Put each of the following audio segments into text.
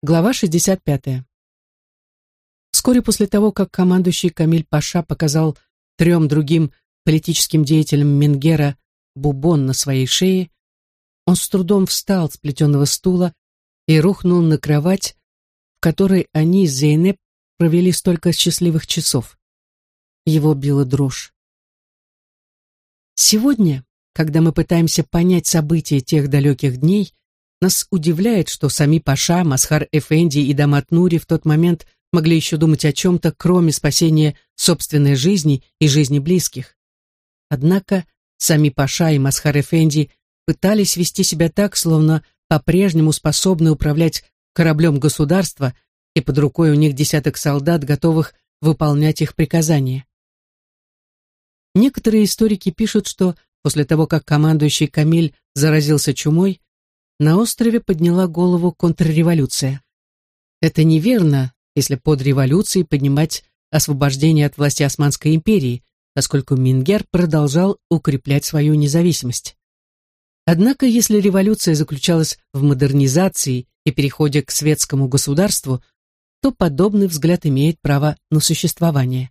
Глава 65. Вскоре после того, как командующий Камиль Паша показал трем другим политическим деятелям Менгера бубон на своей шее, он с трудом встал с плетеного стула и рухнул на кровать, в которой они с Зейнеп провели столько счастливых часов. Его била дрожь. Сегодня, когда мы пытаемся понять события тех далеких дней, нас удивляет, что сами Паша, Масхар Эфенди и Дамат Нури в тот момент могли еще думать о чем-то, кроме спасения собственной жизни и жизни близких. Однако сами Паша и Масхар Эфенди пытались вести себя так, словно по-прежнему способны управлять кораблем государства, и под рукой у них десяток солдат, готовых выполнять их приказания. Некоторые историки пишут, что после того, как командующий Камиль заразился чумой, на острове подняла голову контрреволюция. Это неверно, если под революцией поднимать освобождение от власти Османской империи, поскольку Мингер продолжал укреплять свою независимость. Однако, если революция заключалась в модернизации и переходе к светскому государству, то подобный взгляд имеет право на существование.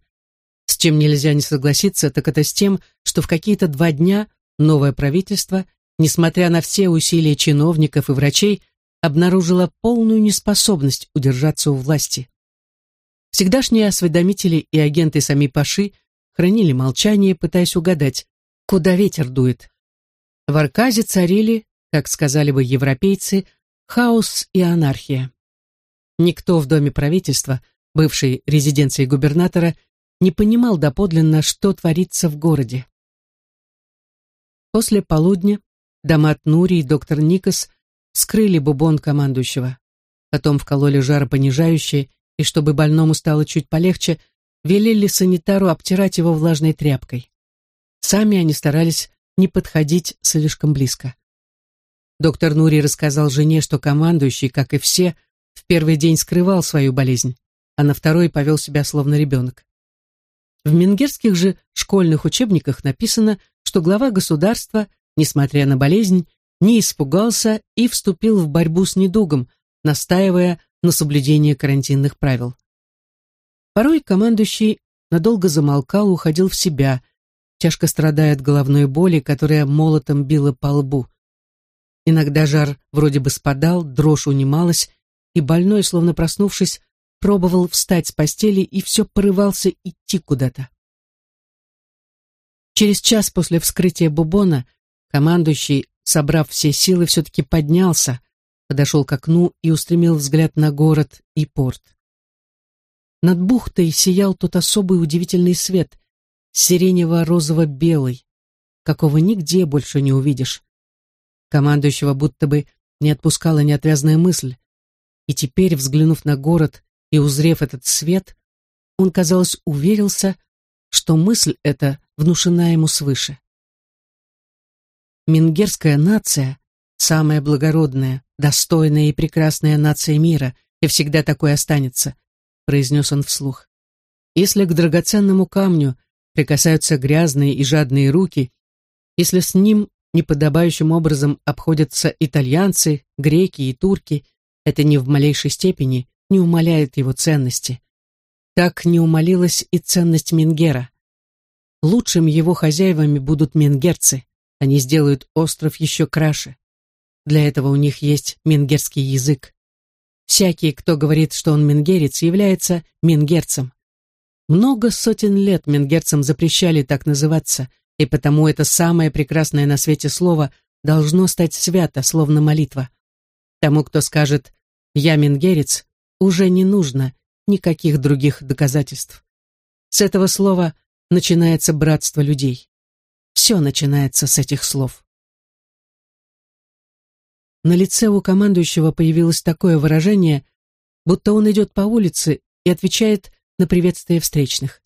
С чем нельзя не согласиться, так это с тем, что в какие-то два дня новое правительство несмотря на все усилия чиновников и врачей, обнаружила полную неспособность удержаться у власти. Всегдашние осведомители и агенты сами Паши хранили молчание, пытаясь угадать, куда ветер дует. В Арказе царили, как сказали бы европейцы, хаос и анархия. Никто в доме правительства, бывшей резиденции губернатора, не понимал доподлинно, что творится в городе. После полудня Дамат Нури и доктор Никас скрыли бубон командующего. Потом вкололи жаропонижающее, и чтобы больному стало чуть полегче, велели санитару обтирать его влажной тряпкой. Сами они старались не подходить слишком близко. Доктор Нури рассказал жене, что командующий, как и все, в первый день скрывал свою болезнь, а на второй повел себя словно ребенок. В менгерских же школьных учебниках написано, что глава государства несмотря на болезнь, не испугался и вступил в борьбу с недугом, настаивая на соблюдении карантинных правил. Порой командующий надолго замолкал, уходил в себя, тяжко страдая от головной боли, которая молотом била по лбу. Иногда жар вроде бы спадал, дрожь унималась, и больной, словно проснувшись, пробовал встать с постели и все порывался идти куда-то. Через час после вскрытия бубона Командующий, собрав все силы, все-таки поднялся, подошел к окну и устремил взгляд на город и порт. Над бухтой сиял тот особый удивительный свет, сиренево-розово-белый, какого нигде больше не увидишь. Командующего будто бы не отпускала неотвязная мысль, и теперь, взглянув на город и узрев этот свет, он, казалось, уверился, что мысль эта внушена ему свыше. Мингерская нация – самая благородная, достойная и прекрасная нация мира, и всегда такой останется, произнес он вслух. Если к драгоценному камню прикасаются грязные и жадные руки, если с ним неподобающим образом обходятся итальянцы, греки и турки, это ни в малейшей степени не умаляет его ценности. Так не умалилась и ценность Мингера. Лучшими его хозяевами будут мингерцы. Они сделают остров еще краше. Для этого у них есть менгерский язык. Всякий, кто говорит, что он менгерец, является менгерцем. Много сотен лет менгерцам запрещали так называться, и потому это самое прекрасное на свете слово должно стать свято, словно молитва. Тому, кто скажет «я менгерец», уже не нужно никаких других доказательств. С этого слова начинается братство людей. Все начинается с этих слов. На лице у командующего появилось такое выражение, будто он идет по улице и отвечает на приветствие встречных.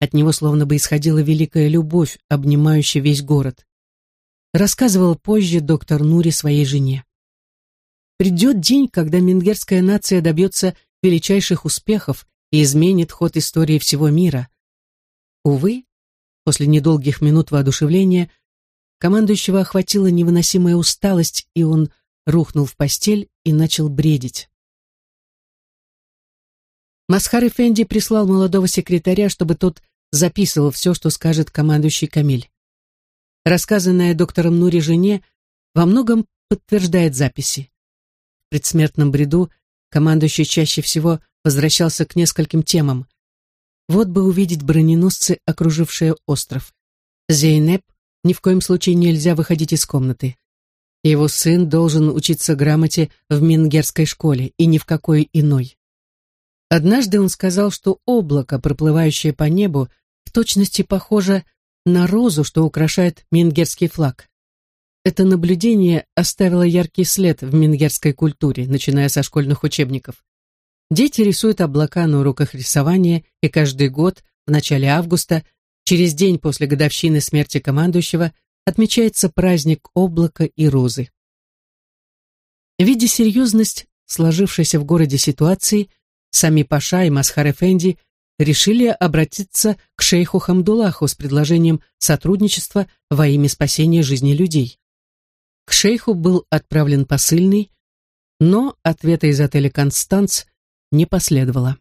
От него словно бы исходила великая любовь, обнимающая весь город. Рассказывал позже доктор Нури своей жене. Придет день, когда мингерская нация добьется величайших успехов и изменит ход истории всего мира. Увы, После недолгих минут воодушевления командующего охватила невыносимая усталость, и он рухнул в постель и начал бредить. Масхар Эфенди прислал молодого секретаря, чтобы тот записывал все, что скажет командующий Камиль. Рассказанное доктором Нури жене во многом подтверждает записи. В предсмертном бреду командующий чаще всего возвращался к нескольким темам. Вот бы увидеть броненосцы, окружившие остров. Зейнеп ни в коем случае нельзя выходить из комнаты. Его сын должен учиться грамоте в Мингерской школе и ни в какой иной. Однажды он сказал, что облако, проплывающее по небу, в точности похоже на розу, что украшает мингерский флаг. Это наблюдение оставило яркий след в мингерской культуре, начиная со школьных учебников. Дети рисуют облака на уроках рисования, и каждый год, в начале августа, через день после годовщины смерти командующего, отмечается праздник облака и розы. Видя серьезность сложившейся в городе ситуации, сами Паша и Масхар Эфенди решили обратиться к шейху Хамдулаху с предложением сотрудничества во имя спасения жизни людей. К шейху был отправлен посыльный, но ответа из отеля «Констанц» не последовало.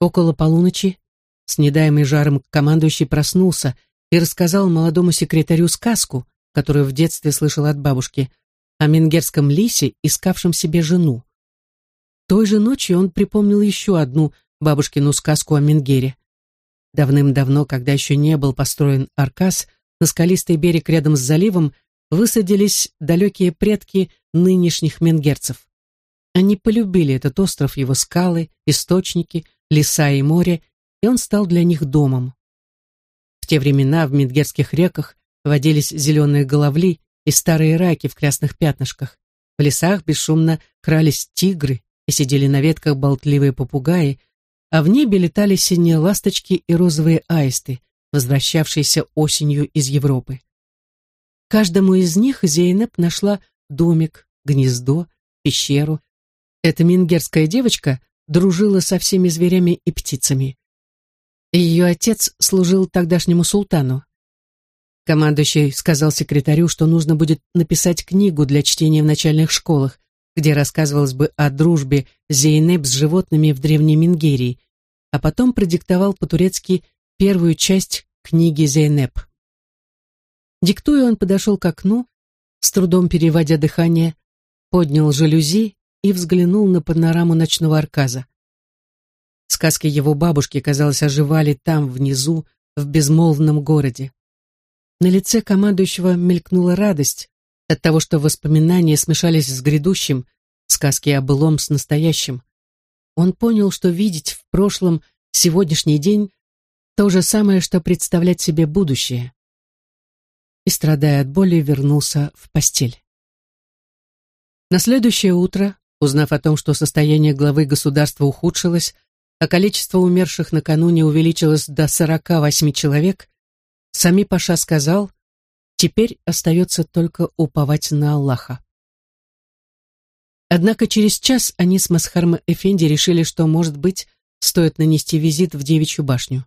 Около полуночи, с недаемой жаром, командующий проснулся и рассказал молодому секретарю сказку, которую в детстве слышал от бабушки, о менгерском лисе, искавшем себе жену. Той же ночью он припомнил еще одну бабушкину сказку о Менгере. Давным-давно, когда еще не был построен Аркас, на скалистый берег рядом с заливом высадились далекие предки нынешних менгерцев. Они полюбили этот остров, его скалы, источники, леса и море, и он стал для них домом те времена в Медгерских реках водились зеленые головли и старые раки в красных пятнышках. В лесах бесшумно крались тигры и сидели на ветках болтливые попугаи, а в небе летали синие ласточки и розовые аисты, возвращавшиеся осенью из Европы. Каждому из них Зейнеп нашла домик, гнездо, пещеру. Эта мингерская девочка дружила со всеми зверями и птицами. Ее отец служил тогдашнему султану. Командующий сказал секретарю, что нужно будет написать книгу для чтения в начальных школах, где рассказывалось бы о дружбе Зейнеп с животными в Древней Мингерии, а потом продиктовал по-турецки первую часть книги Зейнеп. Диктуя, он подошел к окну, с трудом переводя дыхание, поднял жалюзи и взглянул на панораму ночного арказа. Сказки его бабушки, казалось, оживали там, внизу, в безмолвном городе. На лице командующего мелькнула радость от того, что воспоминания смешались с грядущим, сказки о былом с настоящим. Он понял, что видеть в прошлом сегодняшний день то же самое, что представлять себе будущее. И, страдая от боли, вернулся в постель. На следующее утро, узнав о том, что состояние главы государства ухудшилось, а количество умерших накануне увеличилось до 48 человек, Сами Паша сказал, теперь остается только уповать на Аллаха. Однако через час они с Масхаром Эфенди решили, что, может быть, стоит нанести визит в Девичью башню.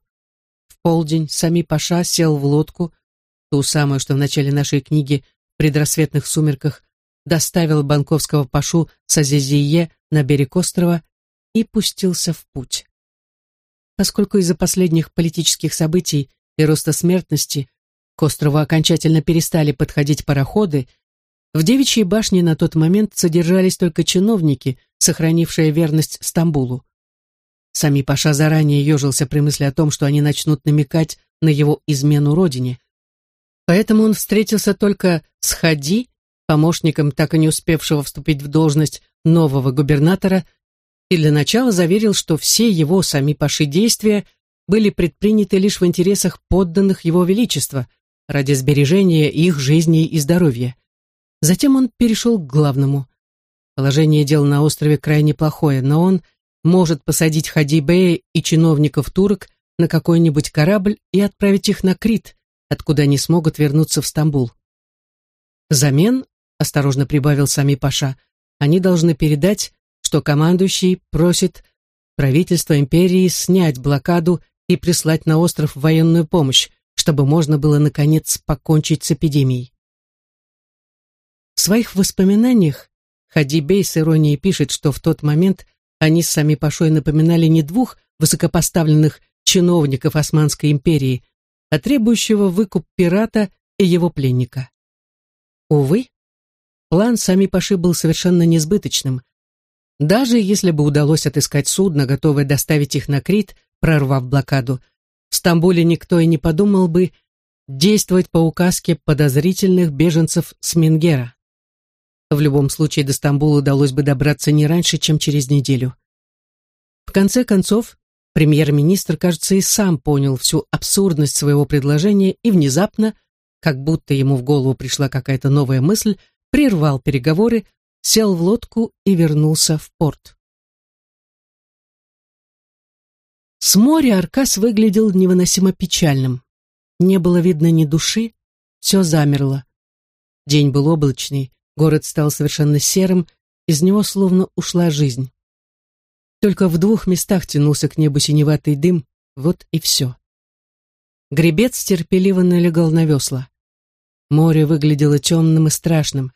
В полдень Сами Паша сел в лодку, ту самую, что в начале нашей книги в предрассветных сумерках доставил банковского Пашу с на берег острова и пустился в путь. Поскольку из-за последних политических событий и роста смертности к острову окончательно перестали подходить пароходы, в Девичьей башне на тот момент содержались только чиновники, сохранившие верность Стамбулу. Сами Паша заранее ежился при мысли о том, что они начнут намекать на его измену родине. Поэтому он встретился только с Хади, помощником так и не успевшего вступить в должность нового губернатора, и для начала заверил, что все его сами паши действия были предприняты лишь в интересах подданных его величества, ради сбережения их жизни и здоровья. Затем он перешел к главному. Положение дел на острове крайне плохое, но он может посадить Хадибея и чиновников турок на какой-нибудь корабль и отправить их на Крит, откуда они смогут вернуться в Стамбул. Взамен, осторожно прибавил сами Паша, они должны передать что командующий просит правительство империи снять блокаду и прислать на остров военную помощь, чтобы можно было, наконец, покончить с эпидемией. В своих воспоминаниях Хадибей с иронией пишет, что в тот момент они с сами Пашой напоминали не двух высокопоставленных чиновников Османской империи, а требующего выкуп пирата и его пленника. Увы, план сами Паши был совершенно несбыточным. Даже если бы удалось отыскать судно, готовое доставить их на Крит, прорвав блокаду, в Стамбуле никто и не подумал бы действовать по указке подозрительных беженцев с Менгера. В любом случае до Стамбула удалось бы добраться не раньше, чем через неделю. В конце концов, премьер-министр, кажется, и сам понял всю абсурдность своего предложения и внезапно, как будто ему в голову пришла какая-то новая мысль, прервал переговоры, сел в лодку и вернулся в порт. С моря Аркас выглядел невыносимо печальным. Не было видно ни души, все замерло. День был облачный, город стал совершенно серым, из него словно ушла жизнь. Только в двух местах тянулся к небу синеватый дым, вот и все. Гребец терпеливо налегал на весла. Море выглядело темным и страшным.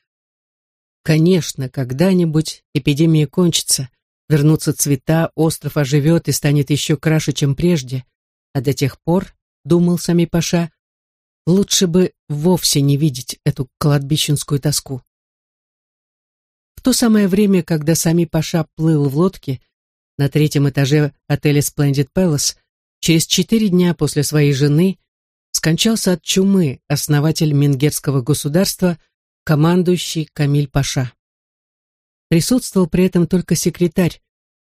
Конечно, когда-нибудь эпидемия кончится, вернутся цвета, остров оживет и станет еще краше, чем прежде, а до тех пор думал сами Паша, лучше бы вовсе не видеть эту кладбищенскую тоску. В то самое время, когда сами Паша плыл в лодке на третьем этаже отеля Splendid Palace, через четыре дня после своей жены скончался от чумы основатель Мингерского государства, командующий Камиль Паша. Присутствовал при этом только секретарь,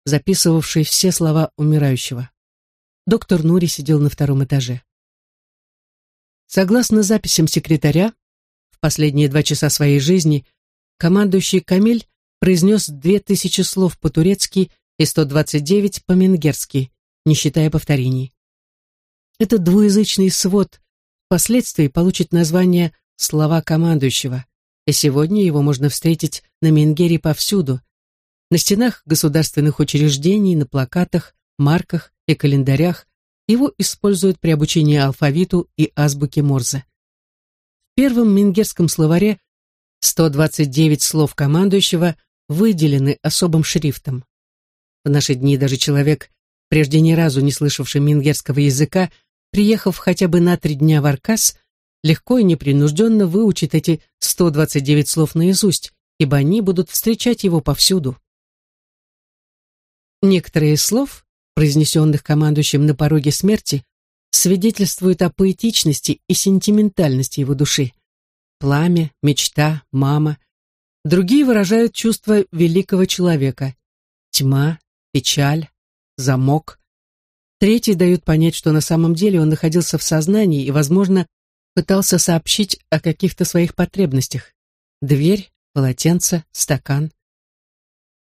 записывавший все слова умирающего. Доктор Нури сидел на втором этаже. Согласно записям секретаря, в последние два часа своей жизни командующий Камиль произнес две тысячи слов по-турецки и 129 по-менгерски, не считая повторений. Этот двуязычный свод впоследствии получит название «Слова командующего», и сегодня его можно встретить на Менгере повсюду, на стенах государственных учреждений, на плакатах, марках и календарях, его используют при обучении алфавиту и азбуке Морзе. В первом мингерском словаре 129 слов командующего выделены особым шрифтом. В наши дни даже человек, прежде ни разу не слышавший мингерского языка, приехав хотя бы на три дня в Аркас, легко и непринужденно выучит эти 129 слов наизусть, ибо они будут встречать его повсюду. Некоторые из слов произнесенных командующим на пороге смерти, свидетельствуют о поэтичности и сентиментальности его души. Пламя, мечта, мама. Другие выражают чувства великого человека. Тьма, печаль, замок. Третьи дают понять, что на самом деле он находился в сознании и, возможно, пытался сообщить о каких-то своих потребностях. Дверь, полотенце, стакан.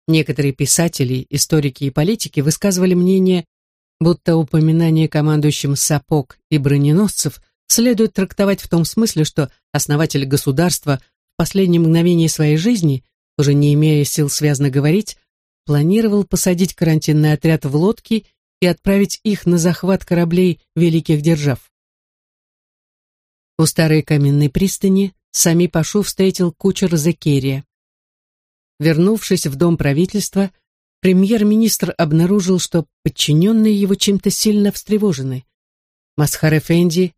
Некоторые писатели, историки и политики высказывали мнение, будто упоминание командующим сапог и броненосцев следует трактовать в том смысле, что основатель государства в последние мгновения своей жизни, уже не имея сил связно говорить, планировал посадить карантинный отряд в лодки и отправить их на захват кораблей великих держав. У старой каменной пристани сами Пашу встретил кучер Зекерия. Вернувшись в дом правительства, премьер-министр обнаружил, что подчиненные его чем-то сильно встревожены. Масхар Эфенди,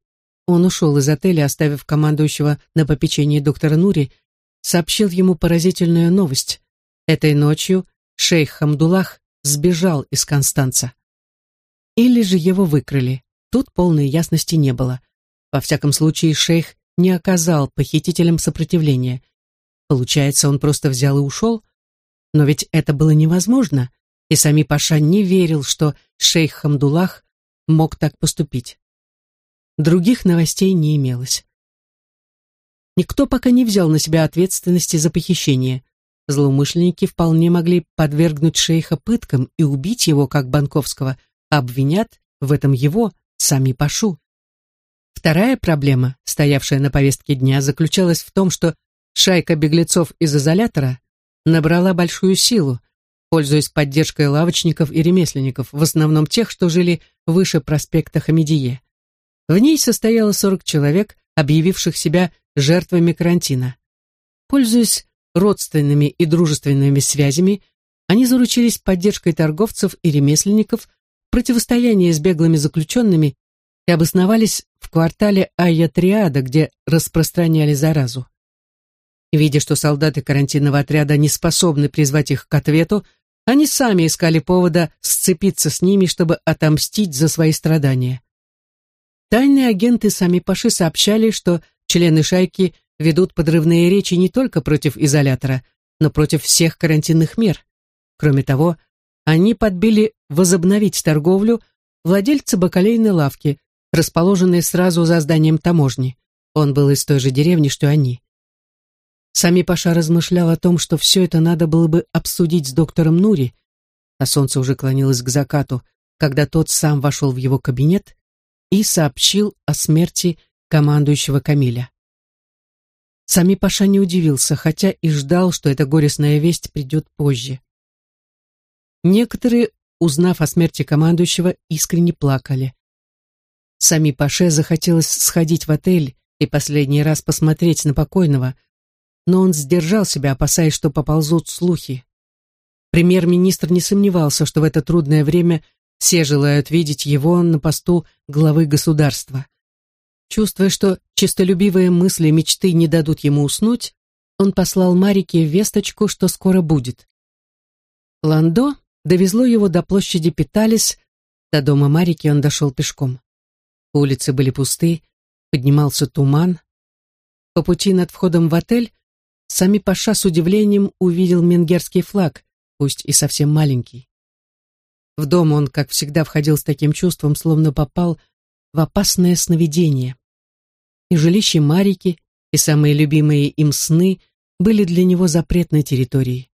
он ушел из отеля, оставив командующего на попечении доктора Нури, сообщил ему поразительную новость. Этой ночью шейх Хамдулах сбежал из Констанца. Или же его выкрали. Тут полной ясности не было. Во всяком случае, шейх не оказал похитителям сопротивления – Получается, он просто взял и ушел? Но ведь это было невозможно, и сами Паша не верил, что шейх Хамдулах мог так поступить. Других новостей не имелось. Никто пока не взял на себя ответственности за похищение. Злоумышленники вполне могли подвергнуть шейха пыткам и убить его, как Банковского, а обвинят в этом его, сами Пашу. Вторая проблема, стоявшая на повестке дня, заключалась в том, что Шайка беглецов из изолятора набрала большую силу, пользуясь поддержкой лавочников и ремесленников, в основном тех, что жили выше проспекта Хамидие. В ней состояло 40 человек, объявивших себя жертвами карантина. Пользуясь родственными и дружественными связями, они заручились поддержкой торговцев и ремесленников в противостоянии с беглыми заключенными и обосновались в квартале Айя-Триада, где распространяли заразу. Видя, что солдаты карантинного отряда не способны призвать их к ответу, они сами искали повода сцепиться с ними, чтобы отомстить за свои страдания. Тайные агенты сами Паши сообщали, что члены шайки ведут подрывные речи не только против изолятора, но против всех карантинных мер. Кроме того, они подбили возобновить торговлю владельца бакалейной лавки, расположенной сразу за зданием таможни. Он был из той же деревни, что они. Сами Паша размышлял о том, что все это надо было бы обсудить с доктором Нури, а солнце уже клонилось к закату, когда тот сам вошел в его кабинет и сообщил о смерти командующего Камиля. Сами Паша не удивился, хотя и ждал, что эта горестная весть придет позже. Некоторые, узнав о смерти командующего, искренне плакали. Сами Паше захотелось сходить в отель и последний раз посмотреть на покойного, но он сдержал себя, опасаясь, что поползут слухи. Премьер-министр не сомневался, что в это трудное время все желают видеть его на посту главы государства. Чувствуя, что честолюбивые мысли и мечты не дадут ему уснуть, он послал Марике весточку, что скоро будет. Ландо довезло его до площади Питалис, до дома Марики он дошел пешком. Улицы были пусты, поднимался туман. По пути над входом в отель Сами Паша с удивлением увидел менгерский флаг, пусть и совсем маленький. В дом он, как всегда, входил с таким чувством, словно попал в опасное сновидение. И жилище Марики, и самые любимые им сны были для него запретной территорией.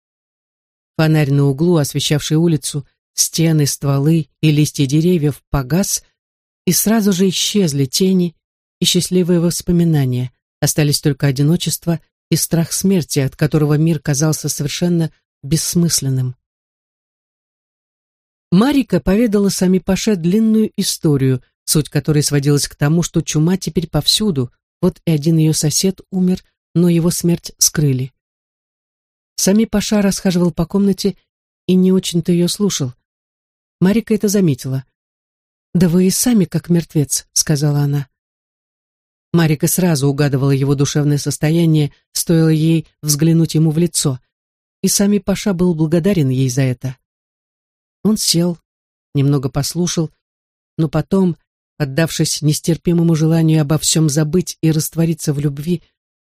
Фонарь на углу, освещавший улицу, стены, стволы и листья деревьев погас, и сразу же исчезли тени и счастливые воспоминания, остались только одиночество и страх смерти, от которого мир казался совершенно бессмысленным. Марика поведала сами Паше длинную историю, суть которой сводилась к тому, что чума теперь повсюду, вот и один ее сосед умер, но его смерть скрыли. Сами Паша расхаживал по комнате и не очень-то ее слушал. Марика это заметила. «Да вы и сами как мертвец», — сказала она. Марика сразу угадывала его душевное состояние, стоило ей взглянуть ему в лицо, и сами Паша был благодарен ей за это. Он сел, немного послушал, но потом, отдавшись нестерпимому желанию обо всем забыть и раствориться в любви,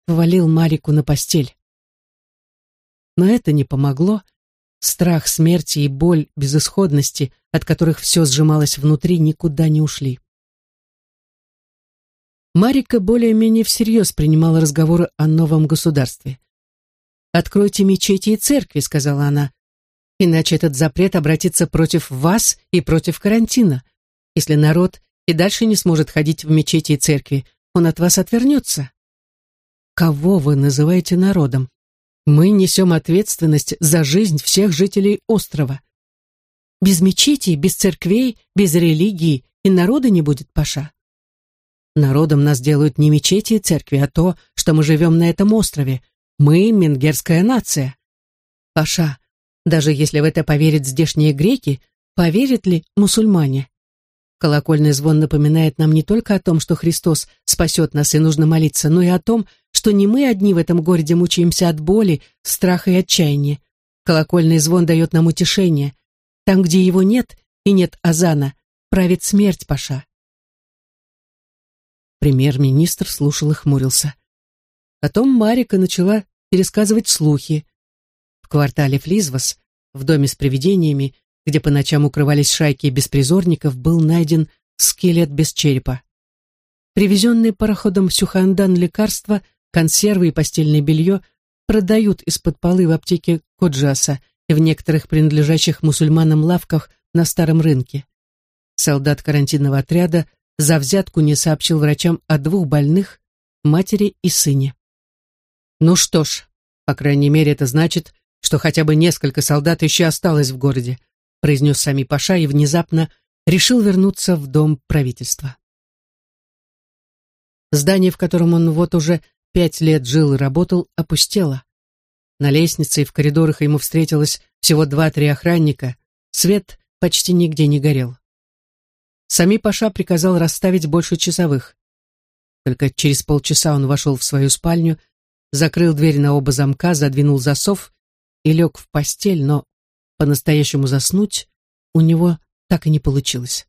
повалил Марику на постель. Но это не помогло. Страх смерти и боль безысходности, от которых все сжималось внутри, никуда не ушли. Марика более-менее всерьез принимала разговоры о новом государстве. «Откройте мечети и церкви», — сказала она, «иначе этот запрет обратится против вас и против карантина. Если народ и дальше не сможет ходить в мечети и церкви, он от вас отвернется». «Кого вы называете народом? Мы несем ответственность за жизнь всех жителей острова. Без мечетей, без церквей, без религии и народа не будет, Паша. Народом нас делают не мечети и церкви, а то, что мы живем на этом острове. Мы — менгерская нация. Паша, даже если в это поверят здешние греки, поверят ли мусульмане? Колокольный звон напоминает нам не только о том, что Христос спасет нас и нужно молиться, но и о том, что не мы одни в этом городе мучаемся от боли, страха и отчаяния. Колокольный звон дает нам утешение. Там, где его нет и нет азана, правит смерть, Паша. Премьер-министр слушал и хмурился. Потом Марика начала пересказывать слухи. В квартале Флизвас, в доме с привидениями, где по ночам укрывались шайки беспризорников, был найден скелет без черепа. Привезенные пароходом Сюхандан лекарства, консервы и постельное белье продают из-под полы в аптеке Коджаса и в некоторых принадлежащих мусульманам лавках на старом рынке. Солдат карантинного отряда за взятку не сообщил врачам о двух больных, матери и сыне. Ну что ж, по крайней мере, это значит, что хотя бы несколько солдат еще осталось в городе, произнес сами Паша и внезапно решил вернуться в дом правительства. Здание, в котором он вот уже пять лет жил и работал, опустело. На лестнице и в коридорах ему встретилось всего два-три охранника. Свет почти нигде не горел. Сами Паша приказал расставить больше часовых. Только через полчаса он вошел в свою спальню, закрыл дверь на оба замка, задвинул засов и лег в постель, но по-настоящему заснуть у него так и не получилось.